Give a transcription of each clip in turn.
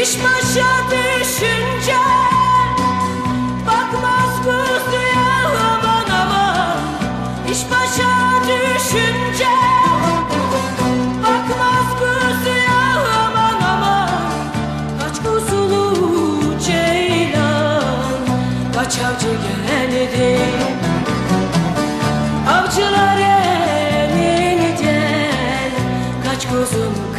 Düş başa düşünce Bakmaz kuzuya aman aman. İş başa düşünce Bakmaz kuzuya aman aman. Kaç kuzulu ceylan Kaç avcı geldi. Avcılar elinden Kaç kuzulu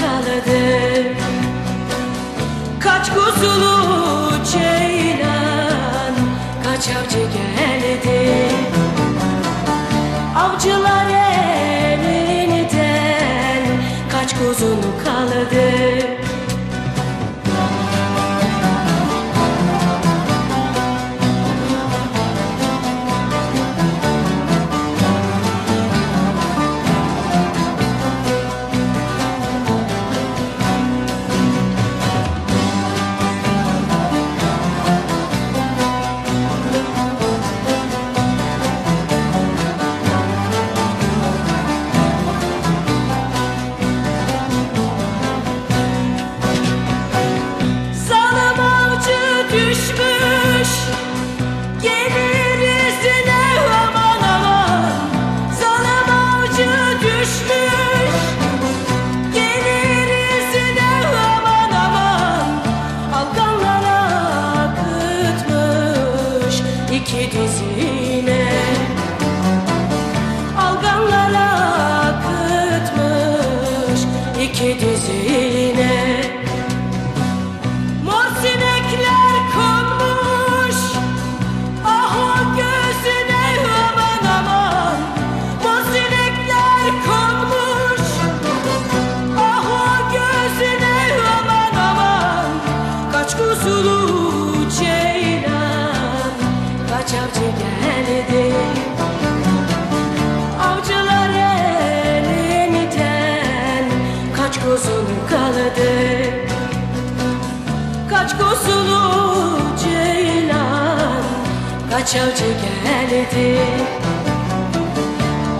kaç avcı geldi?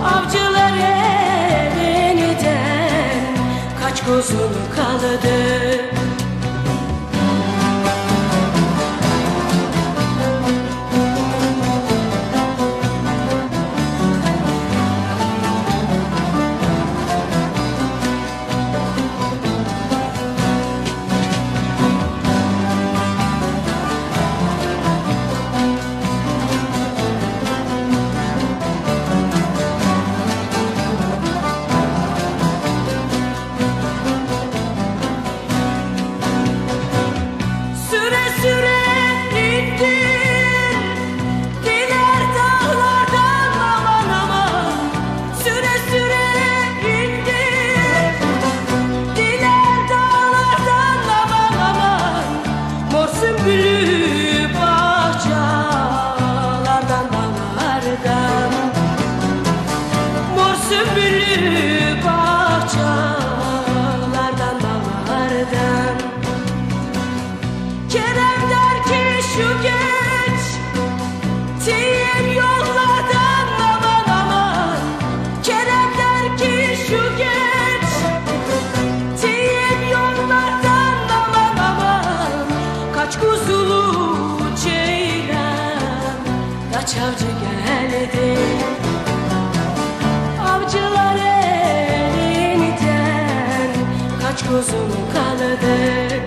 Avcılar eleniden kaç kuzunu kaldı? Aç avcı geldi. Avcılar elinden Kaç kuzum kaldı.